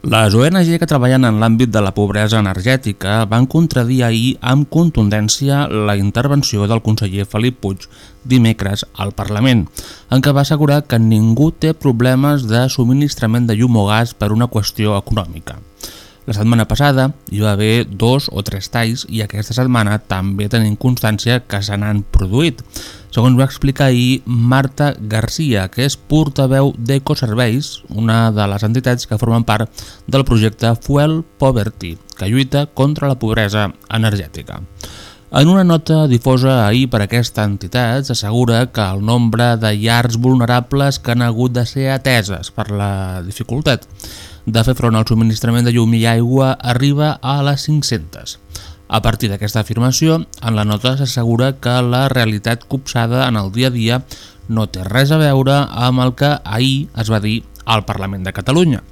Les ONG que treballen en l'àmbit de la pobresa energètica van contradir ahir amb contundència la intervenció del conseller Felip Puig dimecres al Parlament, en què va assegurar que ningú té problemes de subministrament de llum o gas per una qüestió econòmica. La setmana passada hi va haver dos o tres talls i aquesta setmana també tenim constància que se n'han produït. Segons va explicar ahir Marta Garcia, que és portaveu d'Ecoserveis, una de les entitats que formen part del projecte Fuel Poverty, que lluita contra la pobresa energètica. En una nota difosa ahir per aquesta entitat s'assegura que el nombre de llars vulnerables que han hagut de ser ateses per la dificultat de fer front al subministrament de llum i aigua arriba a les 500. A partir d'aquesta afirmació, en la nota s'assegura que la realitat copsada en el dia a dia no té res a veure amb el que ahir es va dir al Parlament de Catalunya.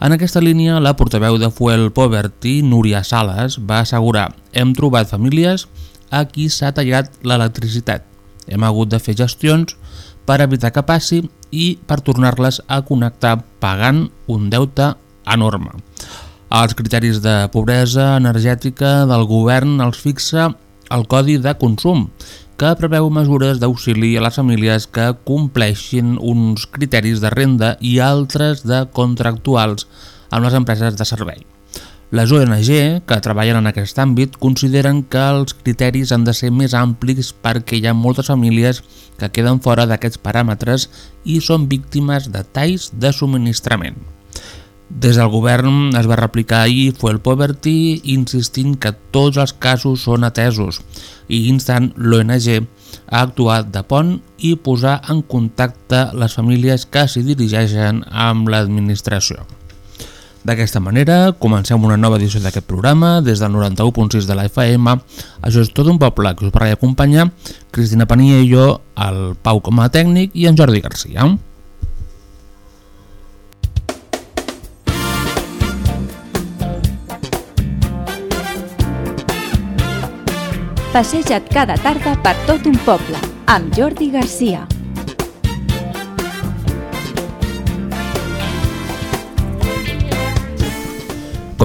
En aquesta línia, la portaveu de Fuel Poverty, Núria Sales, va assegurar «Hem trobat famílies a qui s'ha tallat l'electricitat. Hem hagut de fer gestions per evitar que passi i per tornar-les a connectar pagant un deute enorme. Els criteris de pobresa energètica del govern els fixa el Codi de Consum, que preveu mesures d'auxili a les famílies que compleixin uns criteris de renda i altres de contractuals amb les empreses de servei. Les ONG que treballen en aquest àmbit consideren que els criteris han de ser més amplis perquè hi ha moltes famílies que queden fora d'aquests paràmetres i són víctimes de talls de subministrament. Des del govern es va replicar ahir Fuel Poverty insistint que tots els casos són atesos i instant l'ONG a actuar de pont i posar en contacte les famílies que s'hi dirigeixen amb l'administració. D'aquesta manera, comencem una nova edició d'aquest programa des del 91.6 de la FM. Això és tot un poble que us va acompanyar Cristina Pania i jo, el Pau com a tècnic i en Jordi Garcia. Passeja't cada tarda per tot un poble amb Jordi Garcia.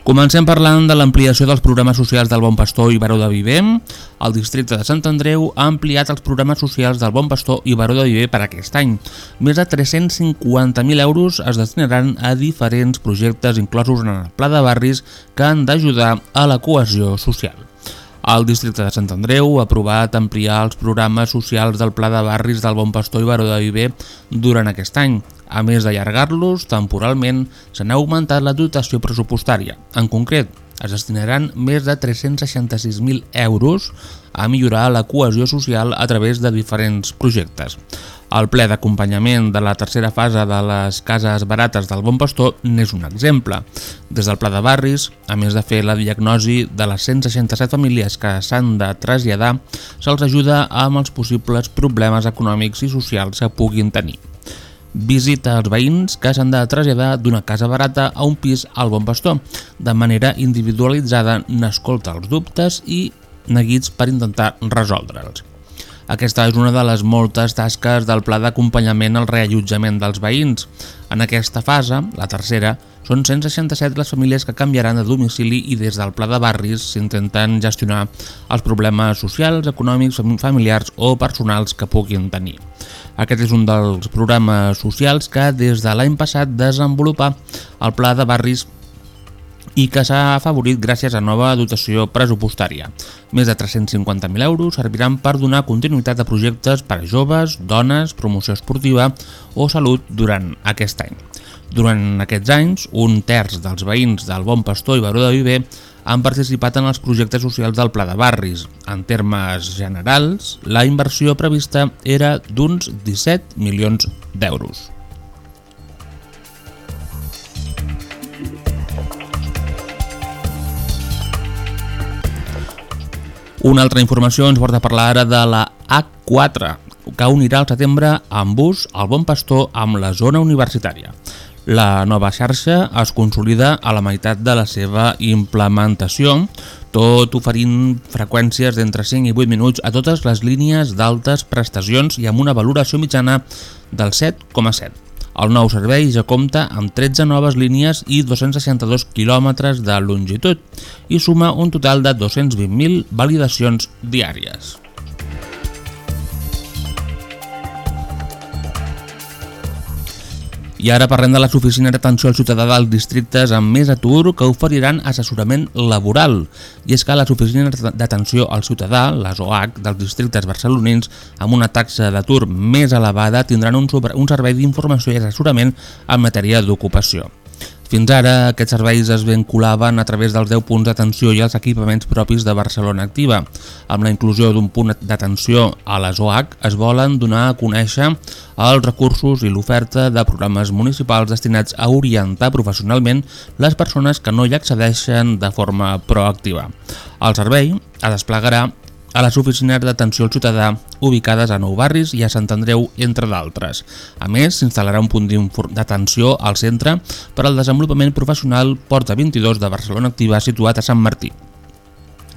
Comencem parlant de l'ampliació dels programes socials del Bon Pastor i Baró de Viver. El districte de Sant Andreu ha ampliat els programes socials del Bon Pastor i Baró de Viver per aquest any. Més de 350.000 euros es destinaran a diferents projectes inclosos en el pla de barris que han d'ajudar a la cohesió social. El districte de Sant Andreu ha aprovat ampliar els programes socials del Pla de Barris del Bon Pastor i Baró de Viver durant aquest any. A més d'allargar-los, temporalment se n'ha augmentat la dotació pressupostària. En concret, es destinaran més de 366.000 euros a millorar la cohesió social a través de diferents projectes. El ple d'acompanyament de la tercera fase de les cases barates del Bon Pastor n'és un exemple. Des del pla de barris, a més de fer la diagnosi de les 167 famílies que s'han de traslladar, se'ls ajuda amb els possibles problemes econòmics i socials que puguin tenir. Visita els veïns que s'han de traslladar d'una casa barata a un pis al Bon Pastor. De manera individualitzada n'escolta els dubtes i neguits per intentar resoldre'ls. Aquesta és una de les moltes tasques del pla d'acompanyament al reallotjament dels veïns. En aquesta fase, la tercera, són 167 les famílies que canviaran de domicili i des del pla de barris s'intenten gestionar els problemes socials, econòmics, familiars o personals que puguin tenir. Aquest és un dels programes socials que des de l'any passat desenvolupa el pla de barris i que s'ha afavorit gràcies a nova dotació pressupostària. Més de 350.000 euros serviran per donar continuïtat a projectes per a joves, dones, promoció esportiva o salut durant aquest any. Durant aquests anys, un terç dels veïns del Bon Pastor i Baró de Viver han participat en els projectes socials del Pla de Barris. En termes generals, la inversió prevista era d'uns 17 milions d'euros. Una altra informació ens porta a parlar ara de la A4, que unirà al setembre amb bus al Bon Pastor amb la zona universitària. La nova xarxa es consolida a la meitat de la seva implementació, tot oferint freqüències d'entre 5 i 8 minuts a totes les línies d'altes prestacions i amb una valoració mitjana del 7,7. El nou servei ja compta amb 13 noves línies i 262 quilòmetres de longitud i suma un total de 220.000 validacions diàries. I ara parlem de les oficines d'atenció al ciutadà dels districtes amb més atur que oferiran assessorament laboral. I és que les oficines d'atenció al ciutadà, les OH, dels districtes barcelonins, amb una taxa d'atur més elevada, tindran un, un servei d'informació i assessorament en matèria d'ocupació. Fins ara, aquests serveis es vinculaven a través dels 10 punts d'atenció i els equipaments propis de Barcelona Activa. Amb la inclusió d'un punt d'atenció a les OH es volen donar a conèixer els recursos i l'oferta de programes municipals destinats a orientar professionalment les persones que no hi accedeixen de forma proactiva. El servei es desplegarà a les oficines d'atenció al ciutadà ubicades a Nou Barris i a Sant Andreu, entre d'altres. A més, s'instal·larà un punt d'atenció al centre per al desenvolupament professional Porta 22 de Barcelona Activa situat a Sant Martí.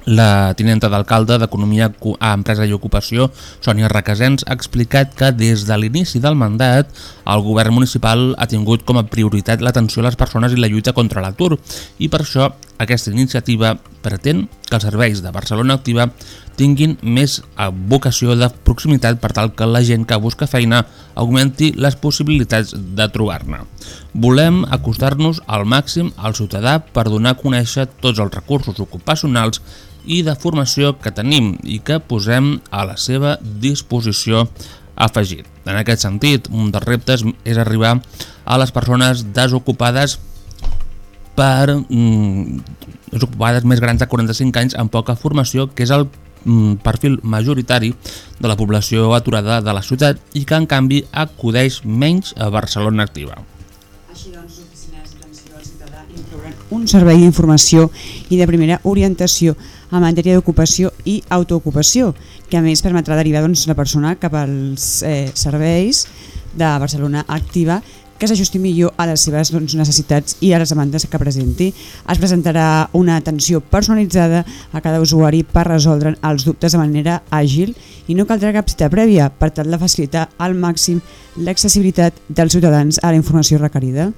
La tinenta d'alcalde d'Economia, Empresa i Ocupació, Sònia Requesens, ha explicat que des de l'inici del mandat el govern municipal ha tingut com a prioritat l'atenció a les persones i la lluita contra l'atur i per això aquesta iniciativa pretén que els serveis de Barcelona Activa tinguin més vocació de proximitat per tal que la gent que busca feina augmenti les possibilitats de trobar-ne. Volem acostar-nos al màxim al ciutadà per donar a conèixer tots els recursos ocupacionals i de formació que tenim i que posem a la seva disposició afegit. En aquest sentit, un dels reptes és arribar a les persones desocupades per mm, desocupades més grans de 45 anys amb poca formació, que és el perfil majoritari de la població aturada de la ciutat i que en canvi acudeix menys a Barcelona Activa. Així doncs, les oficines d'atenció al ciutadà inclouran un servei d'informació i de primera orientació en matèria d'ocupació i autoocupació, que a més permetrà derivar doncs, la persona cap als eh, serveis de Barcelona Activa que s'ajusti millor a les seves doncs, necessitats i a les demandes que presenti. Es presentarà una atenció personalitzada a cada usuari per resoldre els dubtes de manera àgil i no caldrà cap cita prèvia per tal de facilitar al màxim l'accessibilitat dels ciutadans a la informació requerida.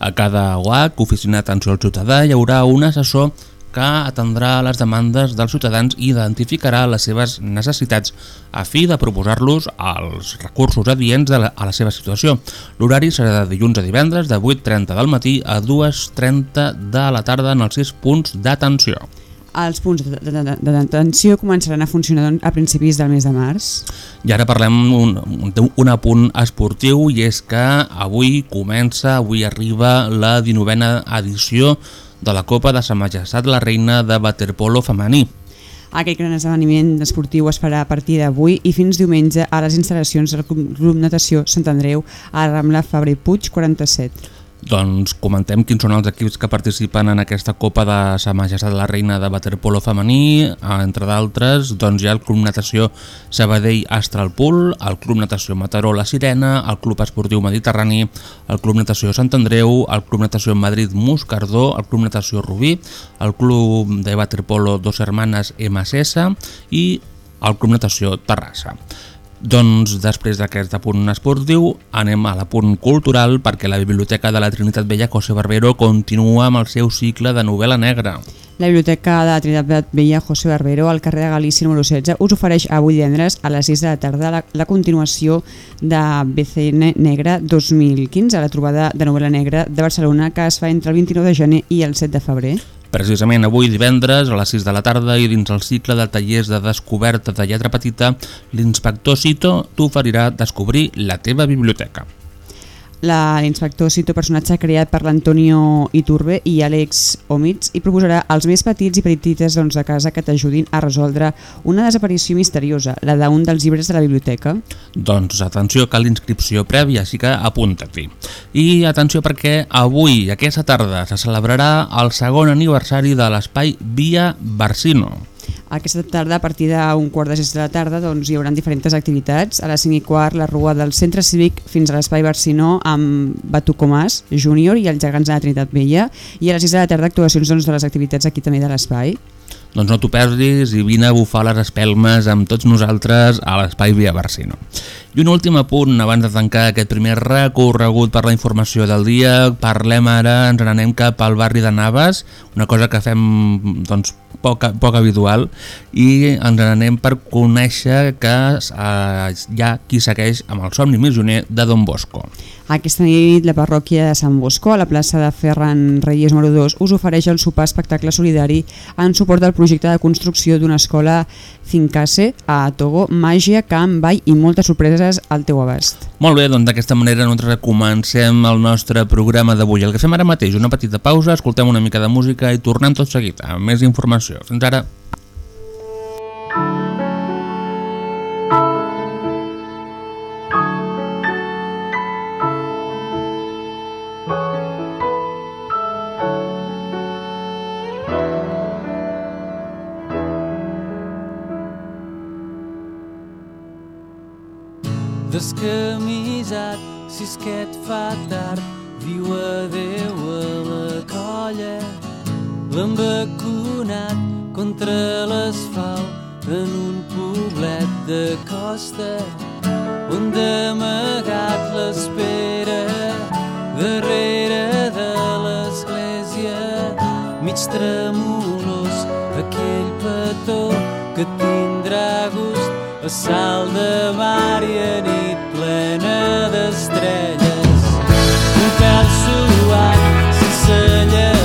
A cada UAC, oficina d'atenció al ciutadà, hi haurà un assessor que atendrà les demandes dels ciutadans i identificarà les seves necessitats a fi de proposar-los els recursos adients la, a la seva situació. L'horari serà de dilluns a divendres de 8.30 del matí a 2.30 de la tarda en els 6 punts d'atenció. Els punts d'atenció començaran a funcionar doncs, a principis del mes de març. I ara parlem un, un apunt esportiu i és que avui comença, avui arriba la 19a edició de la Copa de Sa Majestat la Reina de Waterpolo femení. Aquest gran esdeveniment esportiu es farà a partir d'avui i fins diumenge a les instal·lacions del Club Natació Sant Andreu a Rambla Fabrer Puig 47. Doncs comentem quins són els equips que participen en aquesta Copa de Sa Majestat la Reina de Waterpolo femení, entre d'altres doncs hi ha el Club Natació Sabadell Astralpool, el Club Natació Mataró La Sirena, el Club Esportiu Mediterrani, el Club Natació Sant Andreu, el Club Natació Madrid Muscardó, el Club Natació Rubí, el Club de Waterpolo Dos Hermanes MSS i el Club Natació Terrassa. Doncs després d'aquest apunt esportiu anem a l'apunt cultural perquè la Biblioteca de la Trinitat Vella José Barbero continua amb el seu cicle de novel·la negra. La Biblioteca de la Trinitat Vella José Barbero al carrer de Galícia número 16 us ofereix avui divendres a les 6 de la tarda la, la continuació de BCN Negra 2015, la trobada de novel·la negra de Barcelona que es fa entre el 29 de gener i el 7 de febrer. Precisament avui divendres a les 6 de la tarda i dins el cicle de tallers de descoberta de lletra petita, l'inspector Cito t'oferirà descobrir la teva biblioteca. L'inspector cito personatge creat per l'Antonio Iturbe i Àlex Omits i proposarà als més petits i petites doncs, de casa que t'ajudin a resoldre una desaparició misteriosa, la d'un dels llibres de la biblioteca. Doncs atenció, cal inscripció prèvia, així que apunta-t'hi. I atenció perquè avui, aquesta tarda, se celebrarà el segon aniversari de l'espai Via Barsino. Aquesta tarda, a partir d'un quart de sis de la tarda, doncs, hi haurà diferents activitats. A les 5 i quart, la rua del Centre Cívic fins a l'Espai Barcinó amb Batucomàs Júnior i els gegants de la Trinitat Vella. I a les 6 de la tarda, actuacions doncs, de les activitats aquí també de l'espai. Doncs no t'ho perdis i vine a bufar les espelmes amb tots nosaltres a l'espai Via Barsino. I un últim apunt abans de tancar aquest primer recorregut per la informació del dia. Parlem ara, ens n'anem cap al barri de Naves, una cosa que fem doncs, poc, poc habitual, i ens n'anem per conèixer que eh, hi ha qui segueix amb el somni missioner de Don Bosco. Aquesta nit la parròquia de Sant Bosco, a la plaça de Ferran Reyes número 2, us ofereix el sopar espectacle solidari en suport del projecte de construcció d'una escola Fincase a Togo, màgia, camp, ball i moltes sorpreses al teu abast. Molt bé, doncs d'aquesta manera nosaltres comencem el nostre programa d'avui. El que fem ara mateix, una petita pausa, escoltem una mica de música i tornem tot seguit amb més informació. Fins ara. Descamisat, si és que et fa tard, diu adeu a la colla. L'han vacunat contra l'asfalt en un poblet de costa, on d'amagat l'espera darrere de l'església, mig tremolós, aquell petó que tindrà gust a sal de mar i a nit plena d'estrelles. Un pèl suat sense llevar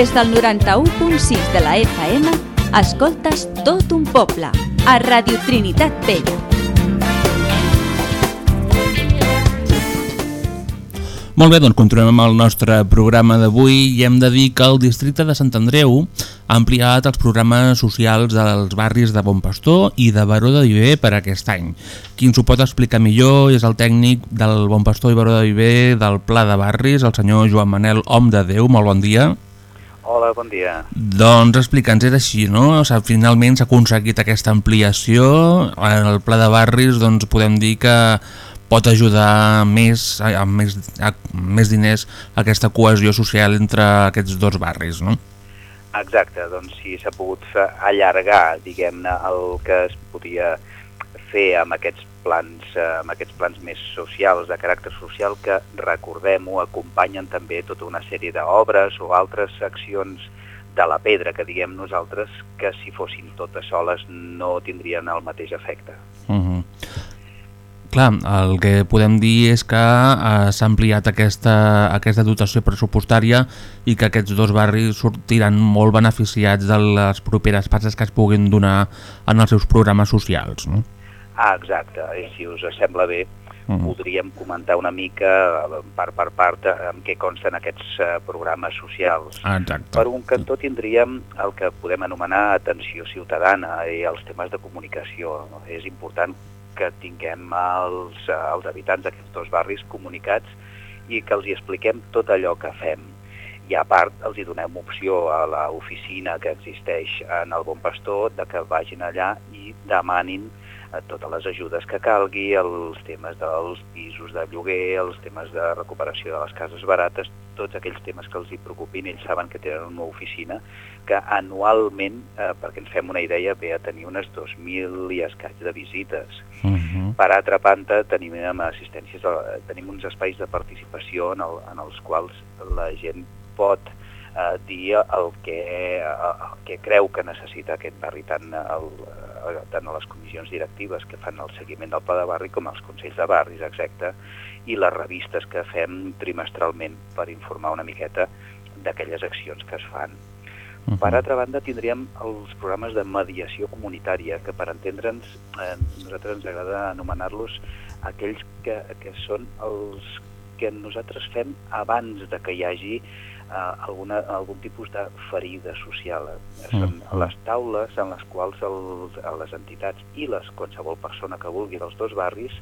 Des del 91.6 de la FM, escoltes tot un poble, a Radio Trinitat Vella. Molt bé, doncs continuem amb el nostre programa d'avui i hem de dir que el districte de Sant Andreu ha ampliat els programes socials dels barris de Bon Pastor i de Baró de Viver per aquest any. Qui ens ho pot explicar millor és el tècnic del Bon Pastor i Baró de Viver del Pla de Barris, el senyor Joan Manel Om de Déu. Molt bon dia. Hola, bon dia. Doncs explica'ns, és així, no? O sigui, finalment s'ha aconseguit aquesta ampliació. En el Pla de Barris doncs, podem dir que pot ajudar més, a, més, a, més diners a aquesta cohesió social entre aquests dos barris, no? Exacte, doncs sí, s'ha pogut allargar, diguem-ne, el que es podia fer amb aquests plans, eh, amb aquests plans més socials, de caràcter social, que, recordem-ho, acompanyen també tota una sèrie d'obres o altres accions de la pedra, que diguem nosaltres, que si fossin totes soles no tindrien el mateix efecte. Uh -huh. Clar, el que podem dir és que eh, s'ha ampliat aquesta, aquesta dotació pressupostària i que aquests dos barris sortiran molt beneficiats de les properes passes que es puguin donar en els seus programes socials. No? Ah, exacte, i si us sembla bé, voldríem comentar una mica, eh, part per part, eh, en què consten aquests eh, programes socials. Ah, Exacte. Per un cantó tindríem el que podem anomenar atenció ciutadana i els temes de comunicació. És important que tinguem els, eh, els habitants d'aquests dos barris comunicats i que els hi expliquem tot allò que fem. I a part els hi donem opció a l'oficina que existeix en el Bon Pastor de que vagin allà i demanin eh, totes les ajudes que calgui, els temes dels pisos de lloguer, els temes de recuperació de les cases barates, tots aquells temes que els hi preocupin, ells saben que tenen una oficina que anualment, eh, perquè ens fem una idea, ve a tenir unes 2.000 i escaig de visites. Uh -huh. Per altra banda, tenim assistències, eh, tenim uns espais de participació en, el, en els quals la gent pot eh, dir el que, eh, el que creu que necessita aquest barri, tant, el, eh, tant a les comissions directives que fan el seguiment del pla de barri com als consells de barris, exacte, i les revistes que fem trimestralment per informar una miqueta d'aquelles accions que es fan. Uh -huh. Per altra banda, tindríem els programes de mediació comunitària, que per entendre'ns, eh, nosaltres ens agrada anomenar-los aquells que, que són els que nosaltres fem abans de que hi hagi eh, alguna, algun tipus de ferida social. Eh, Són Mhm. les taules en les quals els, les entitats i les qualsevol persona que vulgui dels dos barris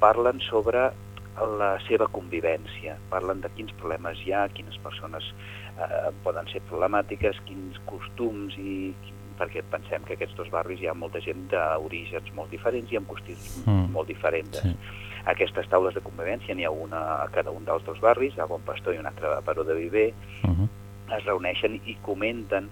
parlen sobre la seva convivència, parlen de quins problemes hi ha, quines persones eh, poden ser problemàtiques, quins costums i perquè pensem que aquests dos barris hi ha molta gent d'orígens molt diferents i amb costums Mm. molt diferents. Sí. Aquestes taules de convivència n'hi ha una a cada un dels dos barris, a Bon Pastor i una altra a Baró de Viver, Uh -huh. es reuneixen i comenten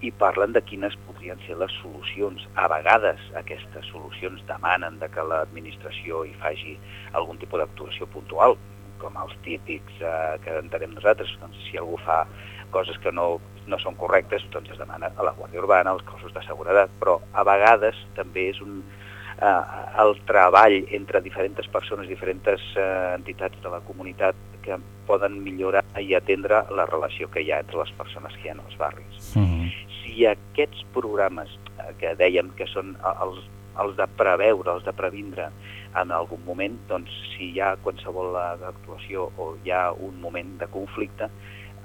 i parlen de quines podrien ser les solucions. A vegades aquestes solucions demanen de que l'administració hi faci algun tipus d'actuació puntual, com els típics eh, que entenem nosaltres, doncs si algú fa coses que no, no són correctes, doncs es demana a la Guàrdia Urbana, als cossos de seguretat, però a vegades també és un, eh, el treball entre diferents persones, diferents eh, entitats de la comunitat que poden millorar i atendre la relació que hi ha entre les persones que hi ha als barris. Uh -huh. Si aquests programes eh, que dèiem que són eh, els, els de preveure, els de previndre en algun moment, doncs si hi ha qualsevol eh, actuació o hi ha un moment de conflicte,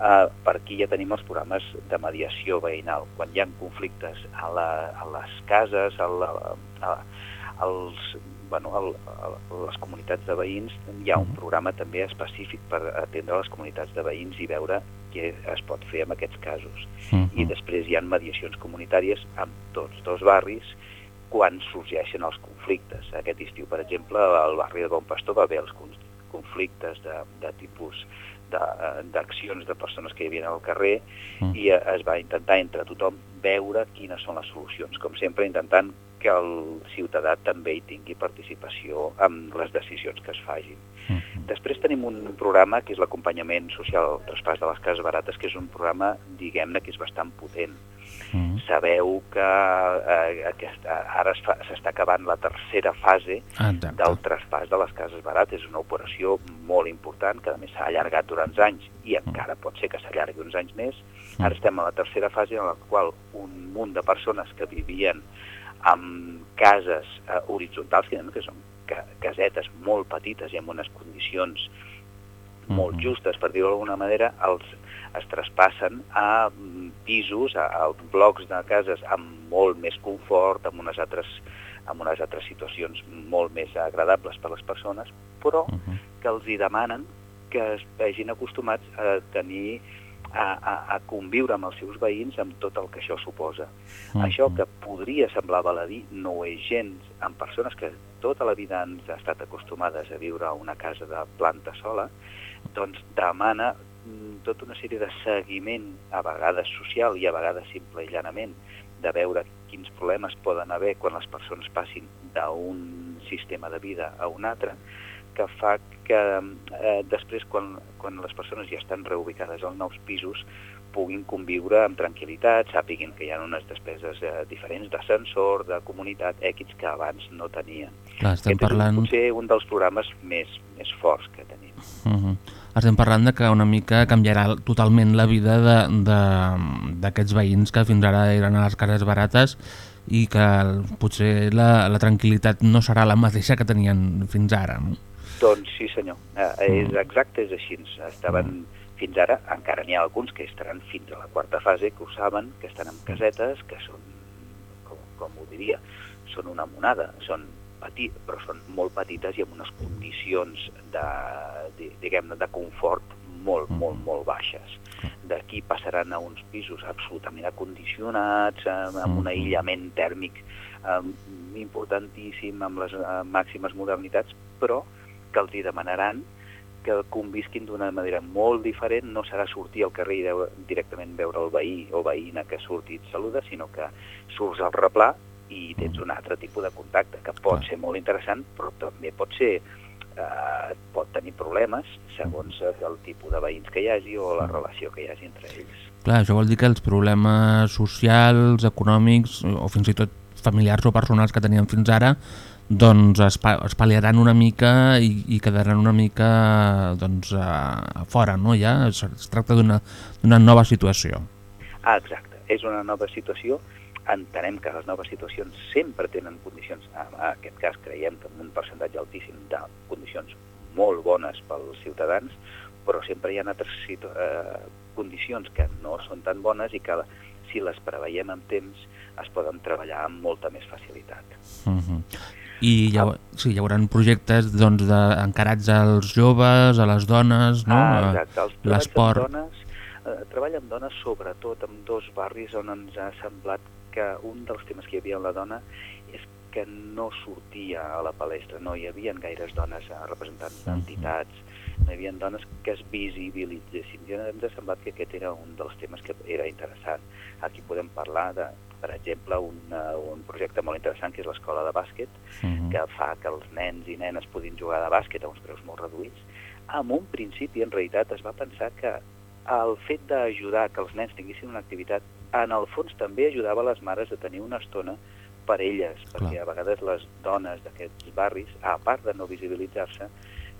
eh, per aquí ja tenim els programes de mediació veïnal. Quan hi ha conflictes a, la, a les cases, a, la, a, als, bueno, al, a les comunitats de veïns, hi ha un programa també específic per atendre les comunitats de veïns i veure què es pot fer en aquests casos. Uh I -huh. després hi ha mediacions comunitàries amb tots dos barris quan sorgeixen els conflictes. Aquest estiu, per exemple, al barri de Bon Pastor va haver els con- conflictes de, de tipus d'accions de, de persones que hi havia al carrer Mm. i es va intentar entre tothom veure quines són les solucions, com sempre intentant que el ciutadà també hi tingui participació en les decisions que es facin. Uh -huh. Després tenim un programa que és l'acompanyament social al traspàs de les cases barates, que és un programa, diguem-ne, que és bastant potent. Uh -huh. Sabeu que eh, aquesta, ara es fa- s'està acabant la tercera fase Exacte. del traspàs de les cases barates. És una operació molt important, que a més s'ha allargat durant anys i encara pot ser que s'allargui uns anys més. Ara estem a la tercera fase en la qual un munt de persones que vivien amb cases eh, horitzontals, que, que són ca casetes molt petites i amb unes condicions molt Mhm. justes, per dir-ho d'alguna manera, els, es traspassen a mm, pisos, a, a blocs de cases amb molt més confort, amb unes altres amb unes altres situacions molt més agradables per a les persones, però Uh -huh. que els hi demanen que es vegin acostumats a tenir a, a, a conviure amb els seus veïns amb tot el que això suposa. Mhm. Això que podria semblar baladí no ho és gens amb persones que tota la vida han estat acostumades a viure a una casa de planta sola, doncs demana mm, tota una sèrie de seguiment, a vegades social i a vegades simple i llanament, de veure quins problemes poden haver quan les persones passin d'un sistema de vida a un altre, que fa que eh, després, quan, quan les persones ja estan reubicades als nous pisos, puguin conviure amb tranquil·litat, sàpiguin que hi ha unes despeses eh, diferents d'ascensor, de comunitat, èquits que abans no tenien. Clar, estem Aquest parlant... és un, potser un dels programes més, més forts que tenim. Uh -huh. Estem parlant de que una mica canviarà totalment la vida de- de- d'aquests veïns que fins ara eren a les cases barates i que potser la, la tranquil·litat no serà la mateixa que tenien fins ara. No? Doncs sí senyor, eh, és exacte, és així. Estaven fins ara, encara n'hi ha alguns que estaran fins a la quarta fase, que ho saben, que estan en casetes, que són, com, com ho diria, són una monada, són petit, però són molt petites i amb unes condicions de, de, diguem-ne, de confort molt, molt, molt baixes. D'aquí passaran a uns pisos absolutament acondicionats, amb, amb un aïllament tèrmic eh, importantíssim, amb les eh, màximes modernitats, però que els hi demanaran que convisquin d'una manera molt diferent, no serà sortir al carrer i veure, directament veure el veí o veïna que surti i et saluda, sinó que surts al replà i tens un altre tipus de contacte, que pot ser molt interessant, però també pot ser eh, pot tenir problemes segons el tipus de veïns que hi hagi o la relació que hi hagi entre ells. Clar, això vol dir que els problemes socials, econòmics o fins i tot familiars o personals que tenien fins ara doncs es, pa es pal·liaran una mica i, i quedaran una mica doncs, a, a fora, no? Ja es, es tracta d'una nova situació. Ah, exacte, és una nova situació. Entenem que les noves situacions sempre tenen condicions, en aquest cas creiem que un percentatge altíssim de condicions molt bones pels ciutadans, però sempre hi ha altres eh, condicions que no són tan bones i que si les preveiem amb temps es poden treballar amb molta més facilitat. Uh -huh. I hi, ha, sí, hi haurà projectes doncs, de, encarats als joves, a les dones, no? Ah, exacte, els treballs amb l'esport. dones, eh, treball amb dones sobretot amb dos barris on ens ha semblat que un dels temes que hi havia en la dona és que no sortia a la palestra, no hi havia gaires dones eh, representants d'entitats, no hi havia dones que es visibilitzessin. I ens ha semblat que aquest era un dels temes que era interessant. Aquí podem parlar de, per exemple, un, un projecte molt interessant que és l'escola de bàsquet, Uh -huh. que fa que els nens i nenes puguin jugar de bàsquet a uns preus molt reduïts. En un principi, en realitat, es va pensar que el fet d'ajudar que els nens tinguessin una activitat, en el fons també ajudava les mares a tenir una estona per elles, perquè Clar. a vegades les dones d'aquests barris, a part de no visibilitzar-se,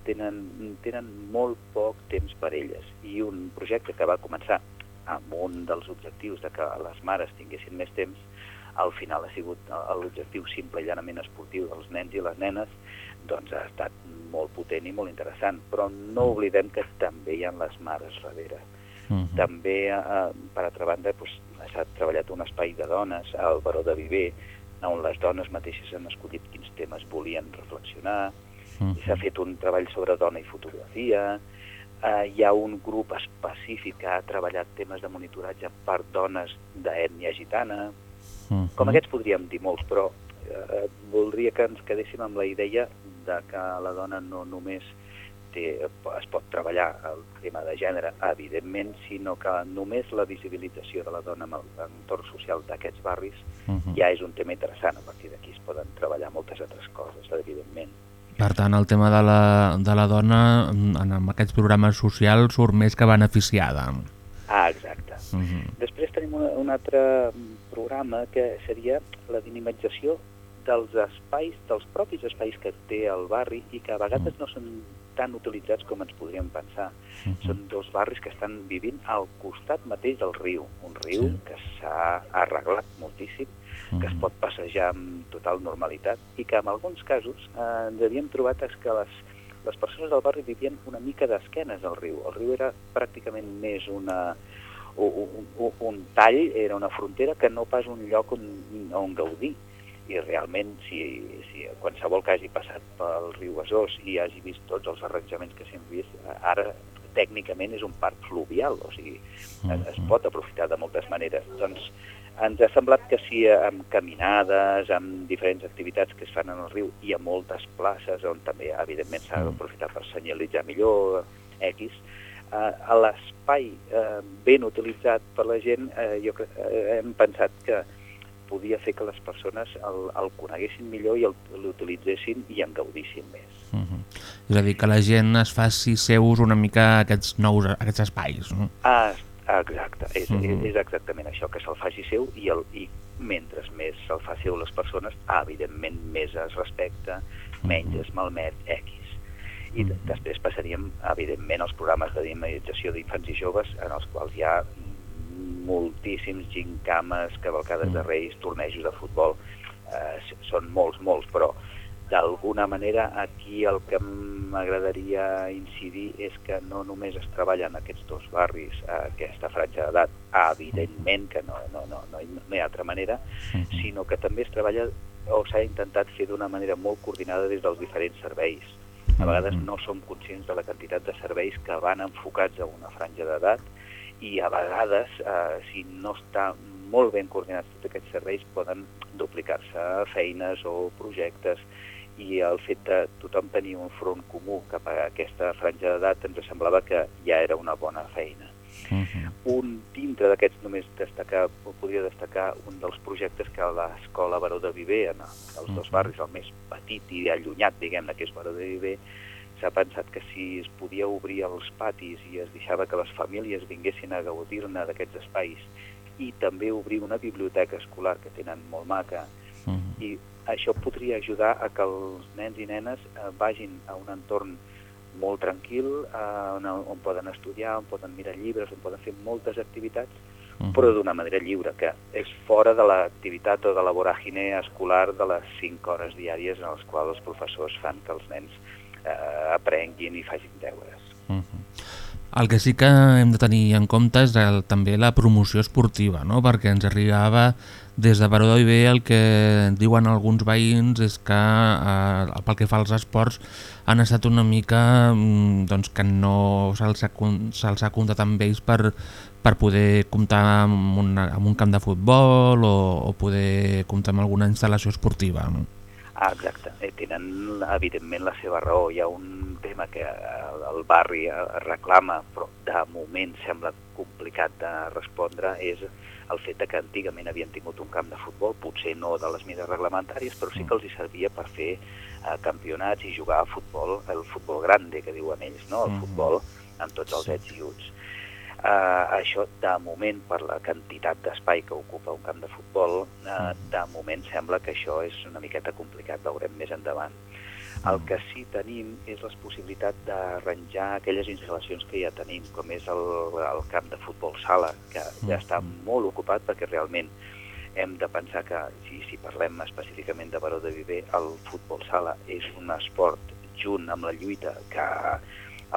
tenen, tenen molt poc temps per elles. I un projecte que va començar amb un dels objectius de que les mares tinguessin més temps, al final ha sigut eh, l'objectiu simple i llanament esportiu dels nens i les nenes, doncs ha estat molt potent i molt interessant. Però no oblidem que també hi ha les mares darrere. Uh -huh. També, eh, per altra banda, doncs, s'ha treballat un espai de dones al Baró de Viver, on les dones mateixes han escollit quins temes volien reflexionar, -huh. s'ha fet un treball sobre dona i fotografia, eh, hi ha un grup específic que ha treballat temes de monitoratge per dones d'ètnia gitana, Uh -huh. com aquests podríem dir molts, però eh, voldria que ens quedéssim amb la idea de que la dona no només té, es pot treballar el tema de gènere, evidentment, sinó que només la visibilització de la dona en l'entorn social d'aquests barris Uh -huh. ja és un tema interessant. A partir d'aquí es poden treballar moltes altres coses, evidentment. Per tant, el tema de la, de la dona en, en aquests programes socials surt més que beneficiada. Ah, exacte. Uh -huh. Després tenim un, un altre programa que seria la dinamització dels espais, dels propis espais que té el barri i que a vegades no són tan utilitzats com ens podríem pensar. Uh -huh. Són dos barris que estan vivint al costat mateix del riu, un riu Sí. que s'ha arreglat moltíssim, que es Mhm. pot passejar amb total normalitat i que en alguns casos eh, ens havíem trobat que les les persones del barri vivien una mica d'esquenes al riu. El riu era pràcticament més una, un, un, un tall, era una frontera que no pas un lloc on, on gaudir. I realment, si, si qualsevol que hagi passat pel riu Besòs i hagi vist tots els arranjaments que s'han vist, ara tècnicament és un parc fluvial, o sigui, es, es pot aprofitar de moltes maneres. Doncs ens ha semblat que sí, amb caminades, amb diferents activitats que es fan en el riu i a moltes places on també, evidentment, s'ha d'aprofitar per senyalitzar millor X, eh, a l'espai eh, ben utilitzat per la gent, eh, jo cre- eh, hem pensat que podia fer que les persones el, el coneguessin millor i l'utilitzessin i en gaudissin més. Uh -huh. És a dir, que la gent es faci seus una mica aquests nous aquests espais, no? Ah, exacte, és, Mhm. -huh. és exactament això, que se'l faci seu i, el, i mentre més se'l fa seu les persones, evidentment més es respecta, menys es malmet X. I Mhm. després passaríem, evidentment, als programes de dinamització d'infants i joves, en els quals hi ha moltíssims gincames, cavalcades de reis, tornejos de futbol, eh, són molts, molts, però d'alguna manera aquí el que m'agradaria incidir és que no només es treballa en aquests dos barris a aquesta franja d'edat, evidentment que no, no, no, no, no hi ha altra manera, sinó que també es treballa o s'ha intentat fer d'una manera molt coordinada des dels diferents serveis. A vegades no som conscients de la quantitat de serveis que van enfocats a una franja d'edat i a vegades, eh, si no està molt ben coordinats tots aquests serveis, poden duplicar-se feines o projectes i el fet de tothom tenir un front comú cap a aquesta franja d'edat ens semblava que ja era una bona feina. Uh -huh. Un dintre d'aquests només destacar, podria destacar un dels projectes que l'escola Baró de Viver, en els dos barris, el més petit i allunyat, diguem-ne, que és Baró de Viver, s'ha pensat que si es podia obrir els patis i es deixava que les famílies vinguessin a gaudir-ne d'aquests espais i també obrir una biblioteca escolar que tenen molt maca Uh -huh. i això podria ajudar a que els nens i nenes eh, vagin a un entorn molt tranquil, eh, on, on poden estudiar, on poden mirar llibres, on poden fer moltes activitats, però d'una manera lliure, que és fora de l'activitat o de la voràgine escolar de les 5 hores diàries en les quals els professors fan que els nens eh, aprenguin i facin deures. Uh -huh. El que sí que hem de tenir en compte és el, també la promoció esportiva, no? perquè ens arribava des de Baró de Viver el que diuen alguns veïns és que eh, pel que fa als esports han estat una mica mm, doncs, que no se'ls ha, se'ls ha comptat amb ells per, per poder comptar amb, una, amb un camp de futbol o, o poder comptar amb alguna instal·lació esportiva. No? Ah, exacte. Eh, tenen, evidentment, la seva raó. Hi ha un tema que el, el barri eh, reclama, però de moment sembla complicat de respondre, és el fet que antigament havien tingut un camp de futbol, potser no de les mides reglamentàries, però sí que els hi servia per fer eh, campionats i jugar a futbol, el futbol grande, que diuen ells, no? el Mhm. futbol amb tots els ets i uts. Uh, això, de moment, per la quantitat d'espai que ocupa un camp de futbol, uh, de moment sembla que això és una miqueta complicat, veurem més endavant. El que sí tenim és la possibilitat d'arranjar aquelles instal·lacions que ja tenim, com és el, el camp de futbol sala, que ja està molt ocupat perquè realment hem de pensar que, si, si parlem específicament de Baró de Viver, el futbol sala és un esport junt amb la lluita que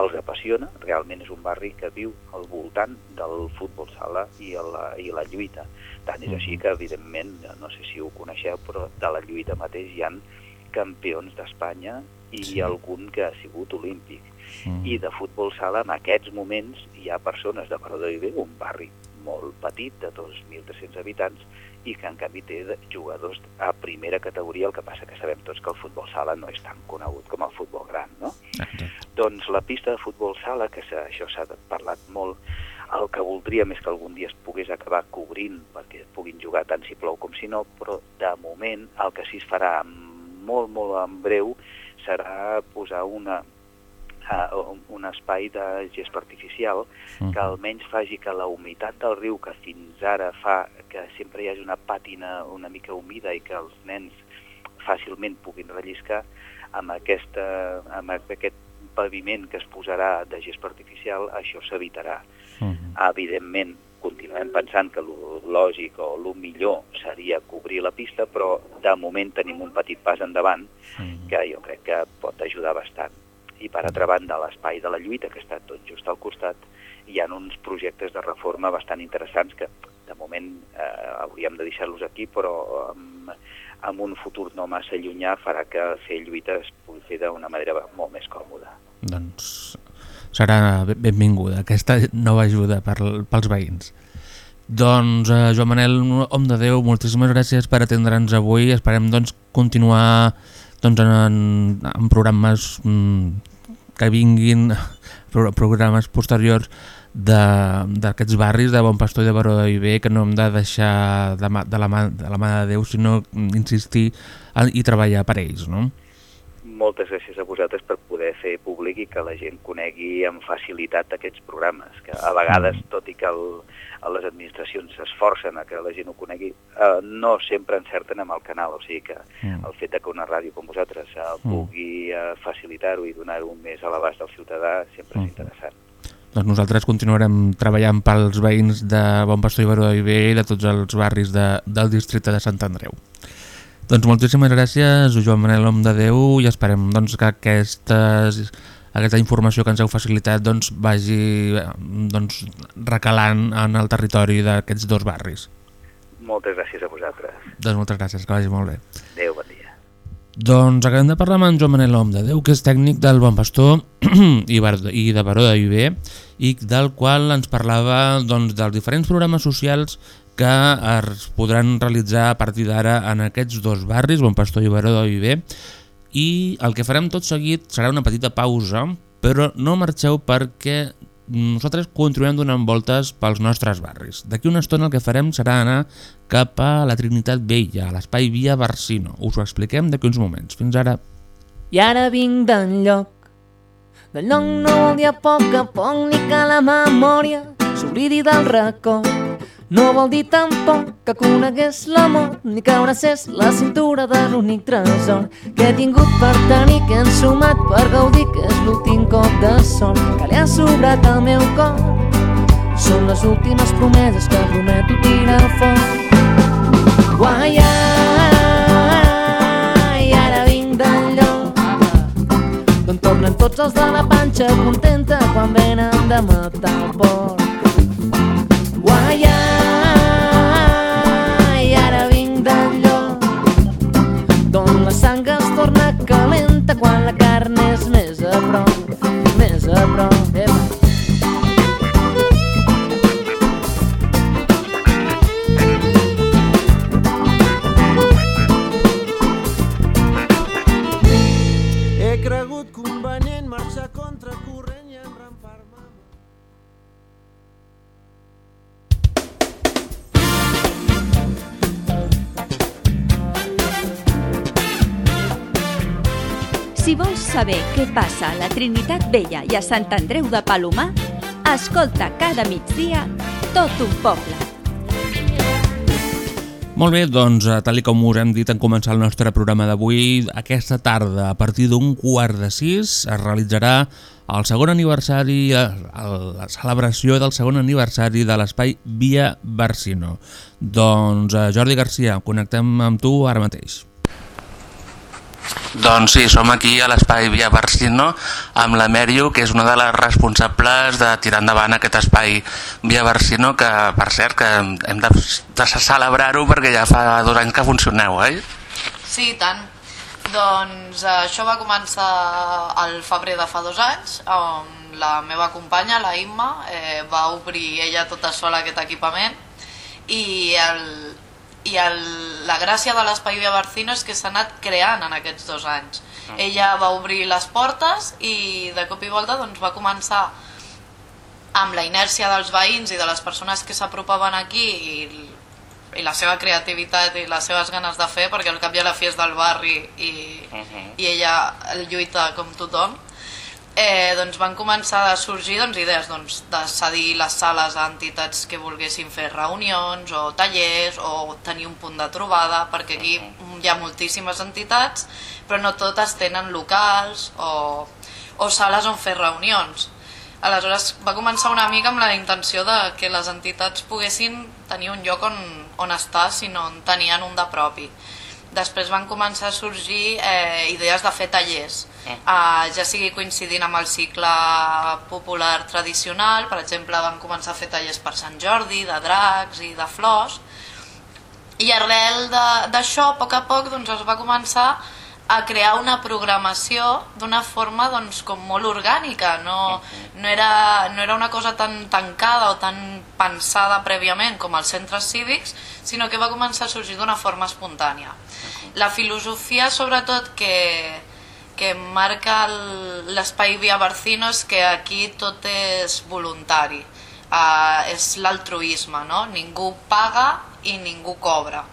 els apassiona, realment és un barri que viu al voltant del futbol sala i la, i la lluita. Tant és així que, evidentment, no sé si ho coneixeu, però de la lluita mateix hi han campions d'Espanya i sí. algun que ha sigut olímpic. Mm. I de futbol sala, en aquests moments, hi ha persones de Baró de Viver, un barri molt petit, de 2.300 habitants, i que en canvi té jugadors a primera categoria, el que passa que sabem tots que el futbol sala no és tan conegut com el futbol gran, no? Doncs la pista de futbol sala, que això s'ha parlat molt, el que voldríem és que algun dia es pogués acabar cobrint perquè puguin jugar tant si plou com si no, però de moment el que sí es farà molt, molt en breu serà posar una, uh, un- un espai de gespa artificial que almenys faci que la humitat del riu, que fins ara fa que sempre hi hagi una pàtina una mica humida i que els nens fàcilment puguin relliscar, amb, aquesta, amb aquest paviment que es posarà de gespa artificial, això s'evitarà. Evidentment, continuem pensant que lo lògic o el millor seria cobrir la pista, però de moment tenim un petit pas endavant que jo crec que pot ajudar bastant. I per altra banda, l'espai de la lluita, que està tot just al costat, hi ha uns projectes de reforma bastant interessants que de moment eh, hauríem de deixar-los aquí, però amb, amb un futur no massa llunyà farà que fer lluita es pugui fer d'una manera molt més còmoda. Doncs serà ben- benvinguda aquesta nova ajuda per, pels veïns. Doncs, eh, Joan Manel, hom de Déu, moltíssimes gràcies per atendre'ns avui. Esperem doncs, continuar doncs, en, en programes mm, que vinguin, pro- programes posteriors de- d'aquests barris de Bon Pastor i de Baró de Viver que no hem de deixar de, de, la, mà, de la mà de Déu, sinó mm, insistir en, i treballar per ells, no? Moltes gràcies a vosaltres per poder fer públic i que la gent conegui amb facilitat aquests programes, que a vegades, tot i que el, les administracions s'esforcen a que la gent ho conegui, eh, no sempre encerten amb el canal, o sigui que Mm. el fet de que una ràdio com vosaltres eh, pugui eh, facilitar-ho i donar-ho més a l'abast del ciutadà sempre és interessant. Doncs nosaltres continuarem treballant pels veïns de Bon Pastor i Baró de Viver i de tots els barris de, del districte de Sant Andreu. Doncs moltíssimes gràcies, Joan Manel Om de Déu, i esperem doncs, que aquestes, aquesta informació que ens heu facilitat doncs, vagi doncs, recalant en el territori d'aquests dos barris. Moltes gràcies a vosaltres. Doncs moltes gràcies, que vagi molt bé. Adéu, bon dia. Doncs acabem de parlar amb en Joan Manel Om de Déu, que és tècnic del Bon Pastor i, i de Baró de Viver, i del qual ens parlava doncs, dels diferents programes socials que es podran realitzar a partir d'ara en aquests dos barris, Bon Pastor i Baró de Viver, i el que farem tot seguit serà una petita pausa, però no marxeu perquè nosaltres continuem donant voltes pels nostres barris. D'aquí una estona el que farem serà anar cap a la Trinitat Vella, a l'espai Via Barsino. Us ho expliquem d'aquí uns moments. Fins ara. I ara vinc d'enlloc Del lloc no vol dir a poc a poc ni que la memòria s'oblidi del record no vol dir tampoc que conegués l'amor ni que abracés la cintura de l'únic tresor que he tingut per tenir, que he ensumat per gaudir, que és l'últim cop de sort que li ha sobrat al meu cor. Són les últimes promeses que prometo tirar fort. Guai, ai, ara vinc d'enlloc d'on tornen tots els de la panxa contenta quan venen de matar el porc. Guai, ai, ara vinc d'enlloc d'on la sang es torna calenta quan la carn és més a prop, més a prop. Epa. Què passa a la Trinitat Vella i a Sant Andreu de Palomar, escolta cada migdia tot un poble. Molt bé, doncs, eh, tal com us hem dit en començar el nostre programa d'avui, aquesta tarda, a partir d'un quart de sis, es realitzarà el segon aniversari, eh, la celebració del segon aniversari de l'espai Via Barsino. Doncs, eh, Jordi Garcia, connectem amb tu ara mateix. Doncs sí, som aquí a l'espai Via Barsino amb la Mèrio, que és una de les responsables de tirar endavant aquest espai Via Barsino, que per cert que hem de, de celebrar-ho perquè ja fa dos anys que funcioneu, oi? Sí, tant. Doncs eh, això va començar al febrer de fa dos anys, on la meva companya, la Imma, eh, va obrir ella tota sola aquest equipament i, el, i el, la gràcia de l'espai Via Barcino és que s'ha anat creant en aquests dos anys. Ella va obrir les portes i de cop i volta doncs, va començar amb la inèrcia dels veïns i de les persones que s'apropaven aquí i, i la seva creativitat i les seves ganes de fer, perquè al cap i a la fi és del barri i, i ella lluita com tothom, eh, doncs van començar a sorgir doncs, idees doncs, de cedir les sales a entitats que volguessin fer reunions o tallers o tenir un punt de trobada, perquè aquí hi ha moltíssimes entitats, però no totes tenen locals o, o sales on fer reunions. Aleshores va començar una mica amb la intenció de que les entitats poguessin tenir un lloc on, on estar si no en tenien un de propi. després van començar a sorgir eh, idees de fer tallers, eh, ja sigui coincidint amb el cicle popular tradicional, per exemple van començar a fer tallers per Sant Jordi, de dracs i de flors, i arrel d'això, a poc a poc, doncs, es va començar a crear una programació d'una forma doncs, com molt orgànica, no, no, era, no era una cosa tan tancada o tan pensada prèviament com els centres cívics, sinó que va començar a sorgir d'una forma espontània. La filosofia, sobretot, que, que marca l'espai Via Barcino és que aquí tot és voluntari, uh, és l'altruisme, no? ningú paga i ningú cobra.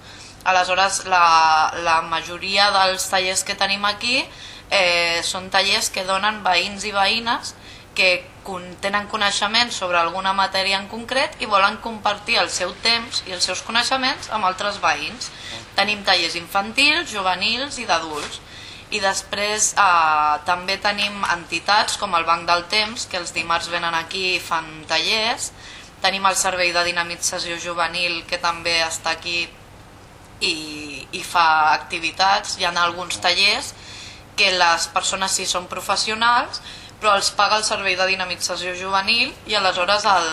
Aleshores, la, la majoria dels tallers que tenim aquí eh, són tallers que donen veïns i veïnes que con- tenen coneixements sobre alguna matèria en concret i volen compartir el seu temps i els seus coneixements amb altres veïns. Tenim tallers infantils, juvenils i d'adults. I després eh, també tenim entitats com el Banc del Temps, que els dimarts venen aquí i fan tallers. Tenim el Servei de Dinamització Juvenil, que també està aquí i, i fa activitats. Hi ha alguns tallers que les persones sí són professionals, però els paga el Servei de Dinamització Juvenil i aleshores el,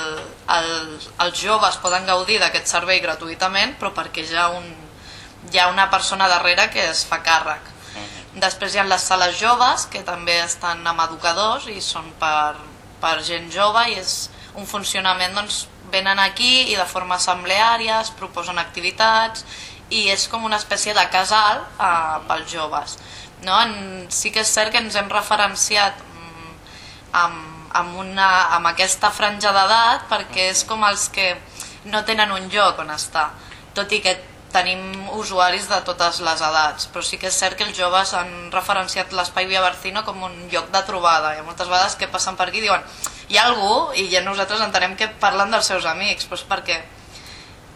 el, els joves poden gaudir d'aquest servei gratuïtament, però perquè ha, un, hi ha una persona darrere que es fa càrrec. Després hi ha les sales joves, que també estan amb educadors i són per, per gent jove i és un funcionament, doncs, venen aquí i de forma assembleària es proposen activitats i és com una espècie de casal eh, pels joves. No? En, sí que és cert que ens hem referenciat mm, amb, amb, una, amb aquesta franja d'edat perquè és com els que no tenen un lloc on estar, tot i que tenim usuaris de totes les edats, però sí que és cert que els joves han referenciat l'espai Via Barcino com un lloc de trobada. Hi ha moltes vegades que passen per aquí i diuen hi ha algú i ja nosaltres entenem que parlen dels seus amics, però és perquè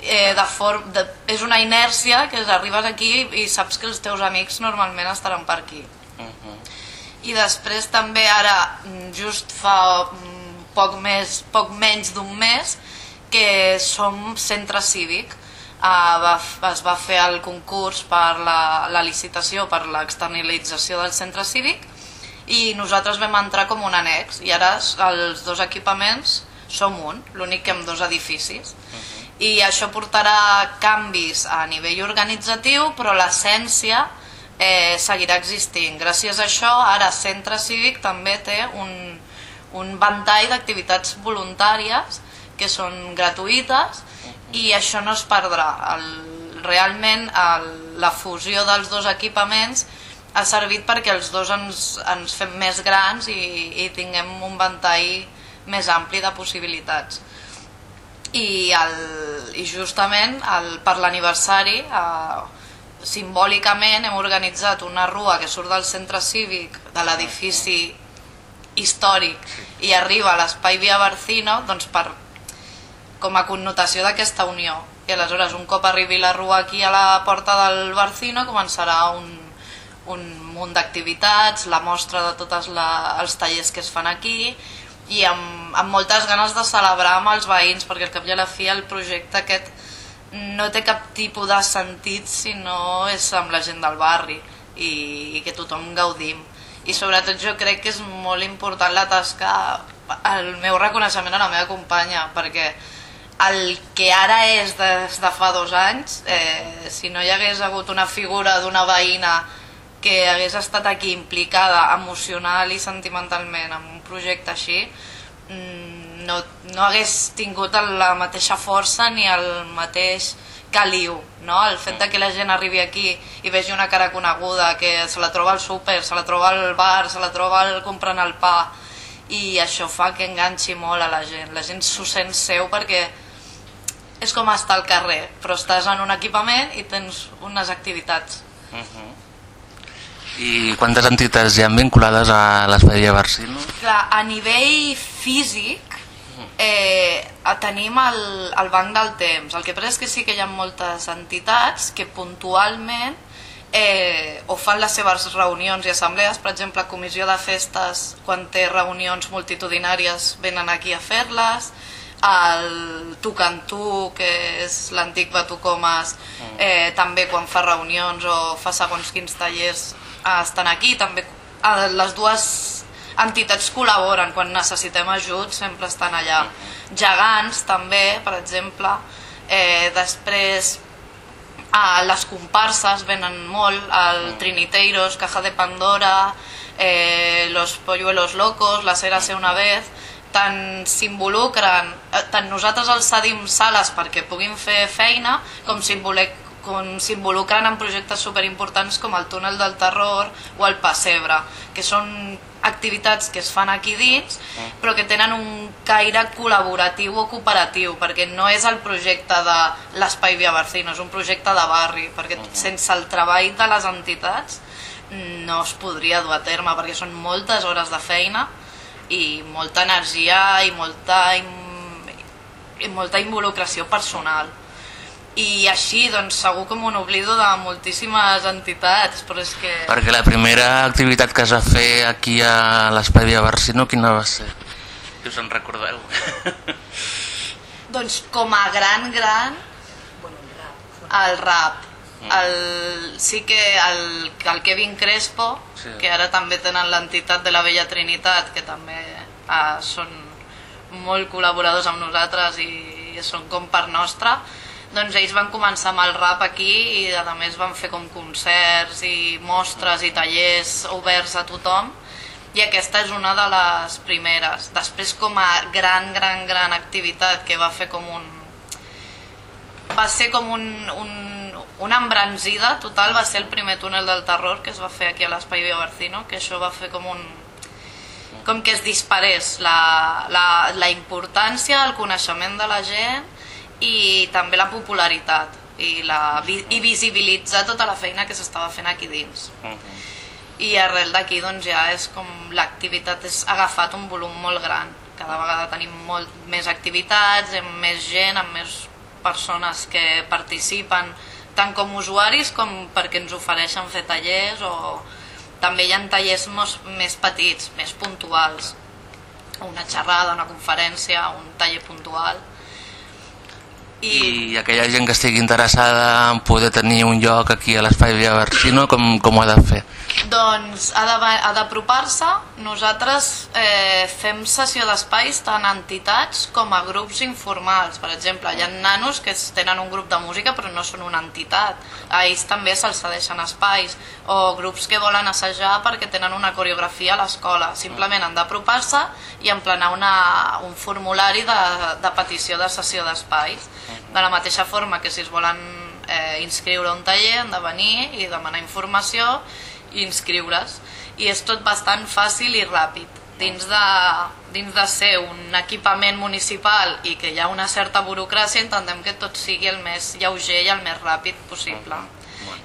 eh, de for de, és una inèrcia que arribes aquí i saps que els teus amics normalment estaran per aquí. I després també ara, mm, just fa mm, poc, més, poc menys d'un mes, que som centre cívic. Uh, va, es va fer el concurs per la, la licitació per l'externalització del centre cívic i nosaltres vam entrar com un annex i ara els dos equipaments som un, l'únic que amb dos edificis. I això portarà canvis a nivell organitzatiu però l'essència eh, seguirà existint. Gràcies a això ara Centre Cívic també té un, un ventall d'activitats voluntàries que són gratuïtes i això no es perdrà. El, realment el, la fusió dels dos equipaments ha servit perquè els dos ens, ens fem més grans i, i tinguem un ventall més ampli de possibilitats. I, el, i justament el, per l'aniversari, eh, simbòlicament hem organitzat una rua que surt del centre cívic de l'edifici històric i arriba a l'espai Via Barcino doncs per, com a connotació d'aquesta unió. I aleshores un cop arribi la rua aquí a la porta del Barcino començarà un, un munt d'activitats, la mostra de tots els tallers que es fan aquí i amb, amb moltes ganes de celebrar amb els veïns perquè al cap i a la fi el projecte aquest no té cap tipus de sentit si no és amb la gent del barri i, i que tothom gaudim i sobretot jo crec que és molt important la tasca el meu reconeixement a la meva companya perquè el que ara és des de fa dos anys eh, si no hi hagués hagut una figura d'una veïna que hagués estat aquí implicada emocional i sentimentalment en un projecte així mm, no, no hagués tingut la mateixa força ni el mateix caliu no? el fet de que la gent arribi aquí i vegi una cara coneguda que se la troba al súper, se la troba al bar se la troba al comprant el pa i això fa que enganxi molt a la gent la gent s'ho sent seu perquè és com estar al carrer però estàs en un equipament i tens unes activitats. I quantes entitats hi ha vinculades a l'espai de Barcino? Clar, a nivell físic eh, tenim el, el Banc del Temps. El que passa és que sí que hi ha moltes entitats que puntualment eh, o fan les seves reunions i assemblees, per exemple, Comissió de Festes, quan té reunions multitudinàries, venen aquí a fer-les, el Tucantú, que és l'antic Batucomas, eh, també quan fa reunions o fa segons quins tallers eh, estan aquí, també eh, les dues entitats col·laboren, quan necessitem ajut sempre estan allà. Gegants també, per exemple, eh, després a les comparses venen molt, el Triniteiros, Caja de Pandora, eh, Los Polluelos Locos, La Sera Ser una vez, tant s'involucren, eh, tant nosaltres els cedim sales perquè puguin fer feina, com s'involucren com s'involucren en projectes superimportants com el túnel del terror o el pessebre, que són activitats que es fan aquí dins, però que tenen un caire col·laboratiu o cooperatiu, perquè no és el projecte de l'Espai Via Barcino, és un projecte de barri, perquè sense el treball de les entitats no es podria dur a terme, perquè són moltes hores de feina i molta energia i molta, i molta involucració personal i així doncs segur que m'ho oblido de moltíssimes entitats però és que... Perquè la primera activitat que es va fer aquí a l'Espai Via Barcino, quina va ser? Si us en recordeu. doncs com a gran, gran, el rap. El, sí que el, el Kevin Crespo, Sí. que ara també tenen l'entitat de la Vella Trinitat, que també eh, són molt col·laboradors amb nosaltres i són com part nostra, doncs ells van començar amb el rap aquí i a més van fer com concerts i mostres i tallers oberts a tothom i aquesta és una de les primeres. Després com a gran, gran, gran activitat que va fer com un... va ser com un, un, una embranzida total, va ser el primer túnel del terror que es va fer aquí a l'Espai Via Barcino, que això va fer com un com que es disparés la, la, la importància, el coneixement de la gent i també la popularitat i, la, i visibilitzar tota la feina que s'estava fent aquí dins. I arrel d'aquí doncs, ja és com l'activitat és ha agafat un volum molt gran. Cada vegada tenim molt més activitats, amb més gent, amb més persones que participen, tant com usuaris com perquè ens ofereixen fer tallers o també hi ha tallers mos- més petits, més puntuals. Una xerrada, una conferència, un taller puntual. I aquella gent que estigui interessada en poder tenir un lloc aquí a l'Espai Via Barcino, com, com ho ha de fer? Doncs ha d'apropar-se. Nosaltres eh, fem sessió d'espais tant a entitats com a grups informals. Per exemple, hi ha nanos que tenen un grup de música però no són una entitat. A ells també se'ls cedeixen espais. O grups que volen assajar perquè tenen una coreografia a l'escola. Simplement han d'apropar-se i emplenar una, un formulari de, de petició de sessió d'espais. De la mateixa forma que si es volen eh, inscriure a un taller han de venir i demanar informació i inscriure's. I és tot bastant fàcil i ràpid. Dins de, dins de ser un equipament municipal i que hi ha una certa burocràcia, intentem que tot sigui el més lleuger i el més ràpid possible.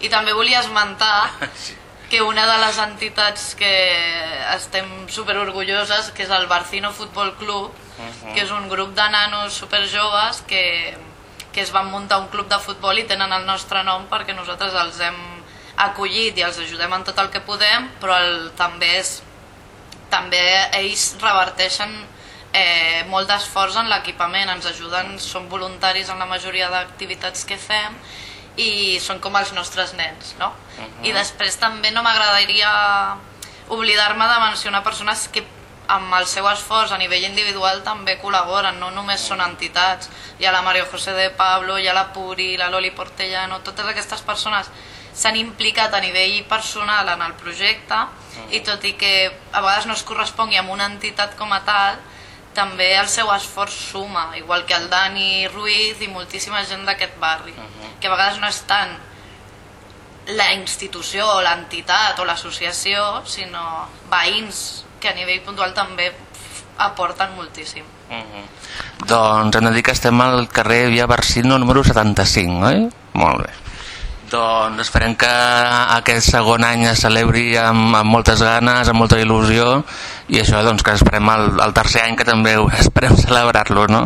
I també volia esmentar que una de les entitats que estem superorgulloses, que és el Barcino Futbol Club, que és un grup de nanos superjoves que, que es van muntar un club de futbol i tenen el nostre nom perquè nosaltres els hem acollit i els ajudem en tot el que podem, però el, també, és, també ells reverteixen eh, molt d'esforç en l'equipament, ens ajuden, són voluntaris en la majoria d'activitats que fem i són com els nostres nens, no? I després també no m'agradaria oblidar-me de mencionar persones que amb el seu esforç a nivell individual també col·laboren, no només són entitats. Hi ha la Mario José de Pablo, hi ha la Puri, la Loli Portellano, totes aquestes persones s'han implicat a nivell personal en el projecte i tot i que a vegades no es correspongui amb una entitat com a tal, també el seu esforç suma, igual que el Dani Ruiz i moltíssima gent d'aquest barri, que a vegades no és tant la institució o l'entitat o l'associació, sinó veïns que a nivell puntual també aporten moltíssim. Doncs hem de dir que estem al carrer Via Barcino número 75, oi? Molt bé. Doncs esperem que aquest segon any es celebri amb, amb moltes ganes, amb molta il·lusió i això doncs que esperem el, el tercer any que també ho- esperem celebrar-lo, no?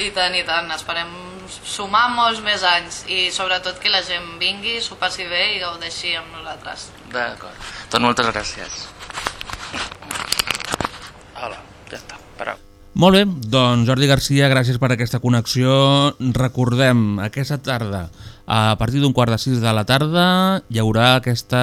I tant, i tant, esperem sumar molts més anys i sobretot que la gent vingui, s'ho passi bé i gaudeixi amb nosaltres. D'acord. Doncs moltes gràcies. Hola, ja està, parau. Molt bé, doncs Jordi Garcia, gràcies per aquesta connexió. Recordem, aquesta tarda, a partir d'un quart de sis de la tarda, hi haurà aquesta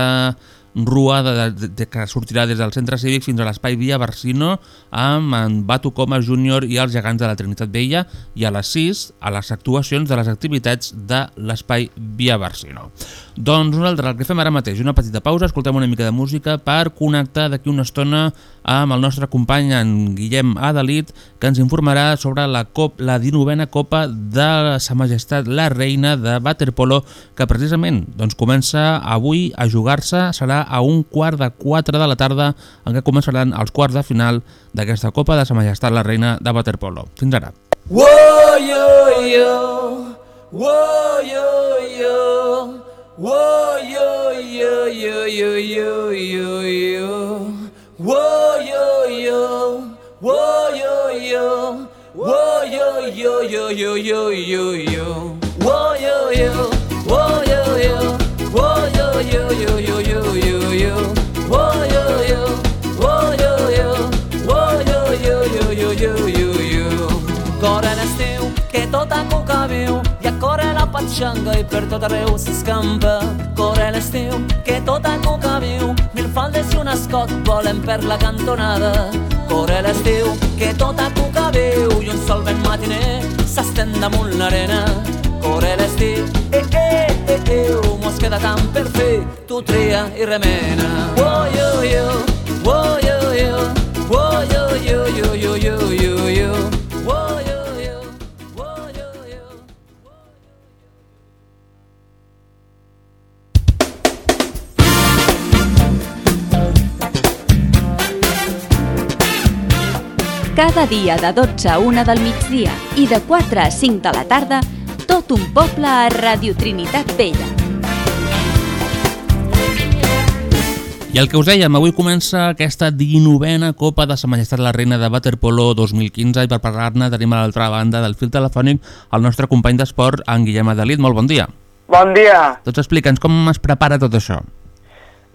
rua de, de, de, que sortirà des del centre cívic fins a l'espai Via Barsino amb en Batu Coma Júnior i els gegants de la Trinitat Vella i a les 6 a les actuacions de les activitats de l'espai Via Barsino. Doncs nosaltres el que fem ara mateix, una petita pausa, escoltem una mica de música per connectar d'aquí una estona amb el nostre company en Guillem Adalit que ens informarà sobre la, cop, la 19a Copa de Sa Majestat la Reina de Waterpolo que precisament doncs, comença avui a jugar-se, serà a un quart de 4 de la tarda en què començaran els quarts de final d'aquesta Copa de Sa Majestat la Reina de Waterpolo. Fins ara. Whoa, yo, yo. Whoa, yo, yo. Whoa, yo, yo, yo, yo, yo, yo, yo. Whoa, yo, yo. Whoa, yo, yo. Whoa, yo, yo, yo, yo, yo, yo, yo. Whoa, corre la patxanga i per tot arreu s'escampa. Corre l'estiu, que tot a cuca viu, mil faldes i un escot volen per la cantonada. Corre l'estiu, que tot a cuca viu, i un sol ben matiner s'estén damunt l'arena. Corre l'estiu, eh, eh, eh, eh, mos queda tant per fer, tu tria i remena. Oh, yo, yo, oh, yo, yo, oh, yo, yo, yo, yo, yo. Cada dia de 12 a 1 del migdia i de 4 a 5 de la tarda, tot un poble a Radio Trinitat Vella. I el que us dèiem, avui comença aquesta 19a Copa de Sa Majestat la Reina de Waterpolo 2015 i per parlar-ne tenim a l'altra banda del fil telefònic el nostre company d'esport, en Guillem Adelit. Molt bon dia. Bon dia. Doncs explica'ns com es prepara tot això.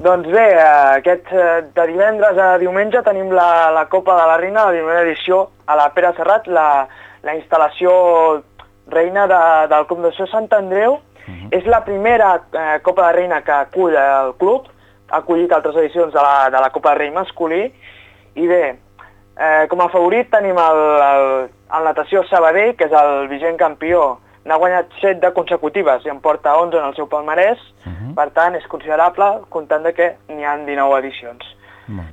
Doncs bé, eh, aquest eh, de divendres a diumenge tenim la, la Copa de la Reina, la 19a edició, a la Pere Serrat, la, la instal·lació reina de, del Club de Sant Andreu. Uh -huh. És la primera eh, Copa de Reina que acull el club, ha acollit altres edicions de la, de la Copa de Rei masculí, i bé, eh, com a favorit tenim el, el, el Natació Sabadell, que és el vigent campió, n'ha guanyat 7 de consecutives i en porta 11 en el seu palmarès, uh -huh. per tant és considerable, comptant de que n'hi ha 19 edicions. Uh -huh.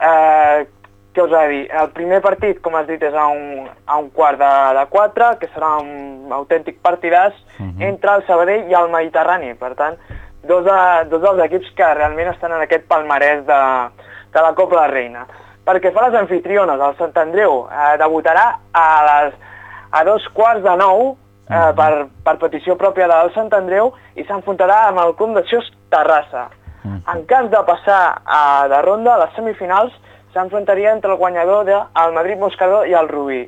Eh, què us ha de dir? El primer partit, com has dit, és a un, a un quart de, de 4, que serà un autèntic partidàs uh -huh. entre el Sabadell i el Mediterrani. Per tant, dos, de, dos dels equips que realment estan en aquest palmarès de, de la Copa de la Reina. Perquè fa les anfitriones, el Sant Andreu eh, debutarà a, les, a dos quarts de nou eh, per, per petició pròpia del Sant Andreu i s'enfrontarà amb el Club d'Acció Terrassa. En cas de passar a, de ronda, a les semifinals s'enfrontaria entre el guanyador del de, Madrid Moscador i el Rubí,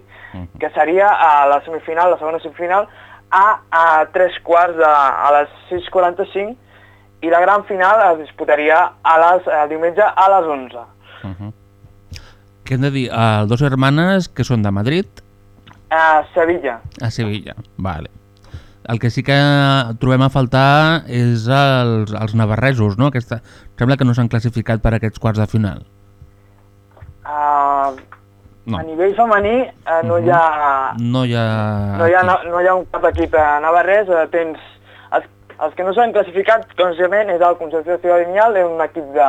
que seria a la semifinal, la segona semifinal, a, a tres quarts de, a les 6.45 i la gran final es disputaria a les, el diumenge a les 11. Uh -huh. Què hem de dir? Uh, dos hermanes que són de Madrid? A Sevilla. A Sevilla, vale. El que sí que trobem a faltar és els, els navarresos, no? Aquesta, sembla que no s'han classificat per aquests quarts de final. Uh, No. A nivell femení uh, no, hi ha, No hi ha... no, hi ha, no, no hi ha un cap equip a Navarrés, uh, tens els, els que no s'han classificat, conscientment, és el Concepció Ciudad Lineal, és un equip de,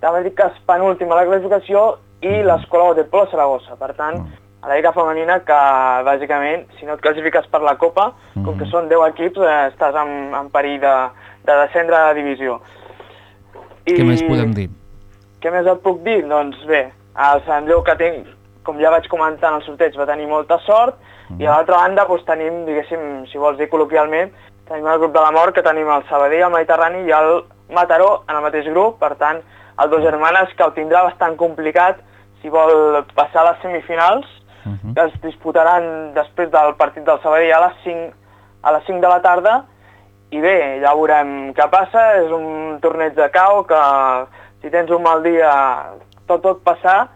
de Madrid que és penúltim a la classificació, i l'Escola de Polo Saragossa. Per tant, a la Lliga Femenina, que bàsicament, si no et classifiques per la Copa, com que són 10 equips, eh, estàs en, en perill de, de descendre a la divisió. I Què més podem dir? què més et puc dir? Doncs bé, el Sant Andreu que tinc, com ja vaig comentar en el sorteig, va tenir molta sort, i a l'altra banda doncs, tenim, diguéssim, si vols dir col·loquialment, tenim el grup de la mort, que tenim el Sabadell, el Mediterrani i el Mataró en el mateix grup, per tant, el Dos Germanes, que ho tindrà bastant complicat si vol passar a les semifinals, que es disputaran després del partit del Sabadell a les 5, a les 5 de la tarda, i bé, ja veurem què passa, és un torneig de cau que si tens un mal dia tot pot passar,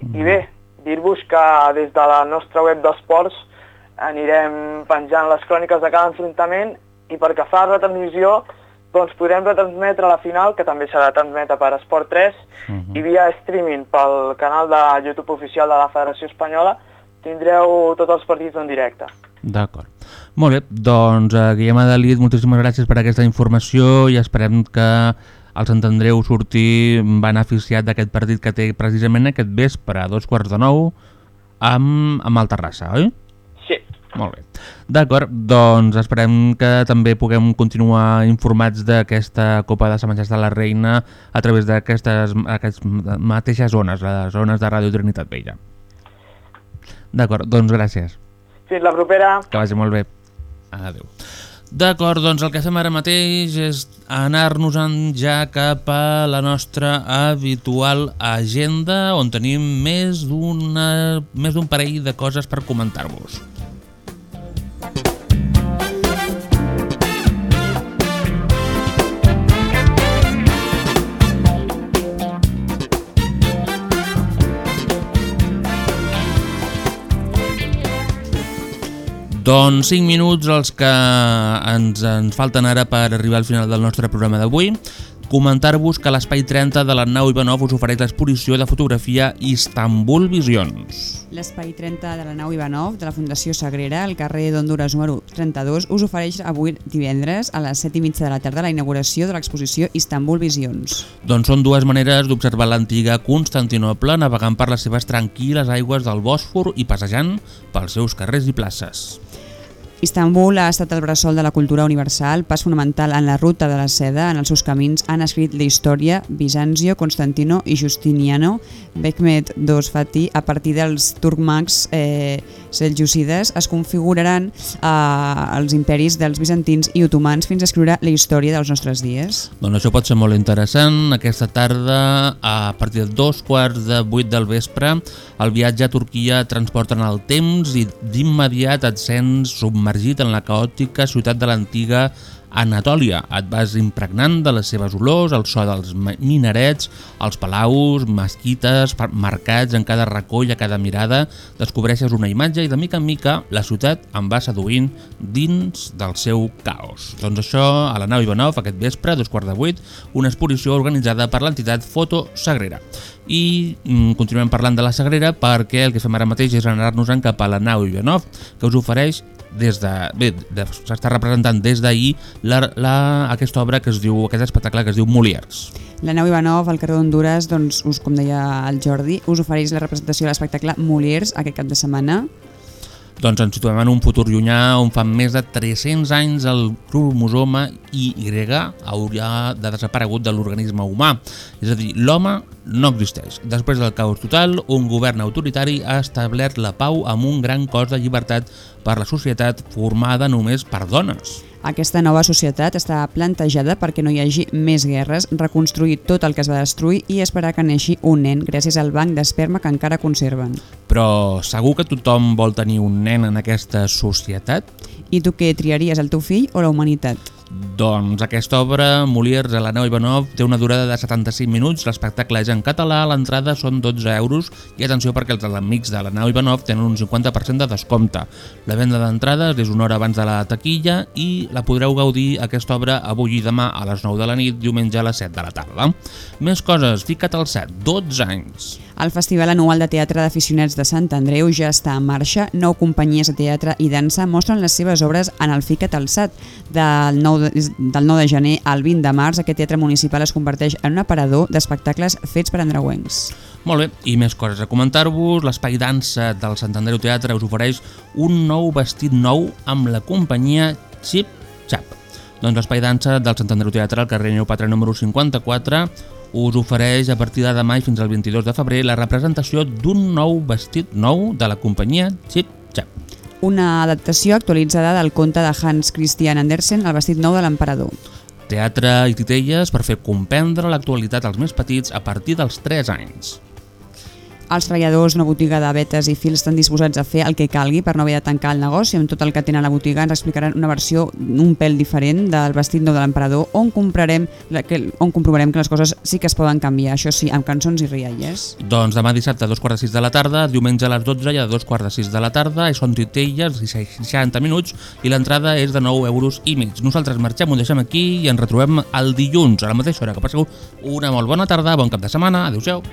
i bé, dir-vos que des de la nostra web d'esports anirem penjant les cròniques de cada enfrontament i per que fa la retransmissió doncs podrem retransmetre la final, que també serà transmeta per Esport 3, uh -huh. i via streaming pel canal de YouTube oficial de la Federació Espanyola tindreu tots els partits en directe. D'acord. Molt bé, doncs eh, Guillem Adelit, moltíssimes gràcies per aquesta informació i esperem que el Sant Andreu surti beneficiat d'aquest partit que té precisament aquest vespre a dos quarts de nou amb, amb el Terrassa, oi? Sí. Molt bé. D'acord, doncs esperem que també puguem continuar informats d'aquesta Copa de Sant de la Reina a través d'aquestes mateixes zones, les zones de Ràdio Trinitat Vella. D'acord, doncs gràcies. Fins la propera. Que vagi molt bé. Adéu. D'acord, doncs el que fem ara mateix és anar-nos-en ja cap a la nostra habitual agenda on tenim més d'un parell de coses per comentar-vos. Doncs 5 minuts els que ens, ens falten ara per arribar al final del nostre programa d'avui. Comentar-vos que l'Espai 30 de la nau Ivanov us ofereix l'exposició de fotografia Istanbul Visions. L'Espai 30 de la nau Ivanov de la Fundació Sagrera, al carrer d'Honduras número 32, us ofereix avui divendres a les 7 i mitja de la tarda la inauguració de l'exposició Istanbul Visions. Doncs són dues maneres d'observar l'antiga Constantinople navegant per les seves tranquil·les aigües del Bòsfor i passejant pels seus carrers i places. Istanbul ha estat el bressol de la cultura universal, pas fonamental en la ruta de la seda. En els seus camins han escrit la història Bizancio, Constantino i Justiniano, Mehmed II Fatih, a partir dels turcmacs eh, seljúcides, es configuraran eh, els imperis dels bizantins i otomans fins a escriure la història dels nostres dies. Doncs això pot ser molt interessant. Aquesta tarda, a partir de dos quarts de vuit del vespre, el viatge a Turquia transporta en el temps i d'immediat et sents submergit en la caòtica ciutat de l'antiga Anatòlia. Et vas impregnant de les seves olors, el so dels minarets, els palaus, mesquites, marcats en cada racó i a cada mirada, descobreixes una imatge i de mica en mica la ciutat em va seduint dins del seu caos. Doncs això, a la nau Ivanov, aquest vespre, dos quarts de vuit, una exposició organitzada per l'entitat Foto Sagrera. I mm, continuem parlant de la Sagrera perquè el que fem ara mateix és anar-nos-en cap a la nau Ivanov, que us ofereix des de, bé, de, s'està representant des d'ahir aquesta obra que es diu, aquest espectacle que es diu Molières. La nau Ivanov, al carrer d'Honduras, doncs, us, com deia el Jordi, us ofereix la representació de l'espectacle Molières aquest cap de setmana. Doncs ens situem en un futur llunyà on fa més de 300 anys el cromosoma Y hauria de desaparegut de l'organisme humà. És a dir, l'home no existeix. Després del caos total, un govern autoritari ha establert la pau amb un gran cos de llibertat per la societat formada només per dones. Aquesta nova societat està plantejada perquè no hi hagi més guerres, reconstruir tot el que es va destruir i esperar que neixi un nen gràcies al banc d'esperma que encara conserven. Però segur que tothom vol tenir un nen en aquesta societat? I tu què triaries, el teu fill o la humanitat? Doncs aquesta obra, Molières a la nau Ivanov, té una durada de 75 minuts, l'espectacle és en català, l'entrada són 12 euros i atenció perquè els amics de la nau Ivanov tenen un 50% de descompte. La venda d'entrades és una hora abans de la taquilla i la podreu gaudir aquesta obra avui i demà a les 9 de la nit, diumenge a les 7 de la tarda. Més coses, fica't al set, 12 anys. El Festival Anual de Teatre d'Aficionats de Sant Andreu ja està en marxa. Nou companyies de teatre i dansa mostren les seves obres en el Ficat Alçat. Del 9 de, del 9 de gener al 20 de març, aquest teatre municipal es converteix en un aparador d'espectacles fets per andreuencs. Molt bé, i més coses a comentar-vos. L'espai dansa del Sant Andreu Teatre us ofereix un nou vestit nou amb la companyia Chip Chap. Doncs l'espai dansa del Sant Andreu Teatre al carrer Neopatra número 54 us ofereix a partir de demà fins al 22 de febrer la representació d'un nou vestit nou de la companyia Chip Chap. Una adaptació actualitzada del conte de Hans Christian Andersen, El vestit nou de l'emperador. Teatre i titelles per fer comprendre l'actualitat als més petits a partir dels 3 anys. Els treballadors d'una botiga de vetes i fils estan disposats a fer el que calgui per no haver de tancar el negoci amb tot el que tenen a la botiga. Ens explicaran una versió un pèl diferent del vestit nou de l'emperador on, comprarem, on comprovarem que les coses sí que es poden canviar, això sí, amb cançons i rialles. Doncs demà dissabte a dos quarts de sis de la tarda, diumenge a les 12 i a dos quarts de sis de la tarda, i són titelles, 60 minuts, i l'entrada és de 9 euros i mig. Nosaltres marxem, ho deixem aquí i ens retrobem el dilluns a la mateixa hora. Que passeu una molt bona tarda, bon cap de setmana, adeu-siau.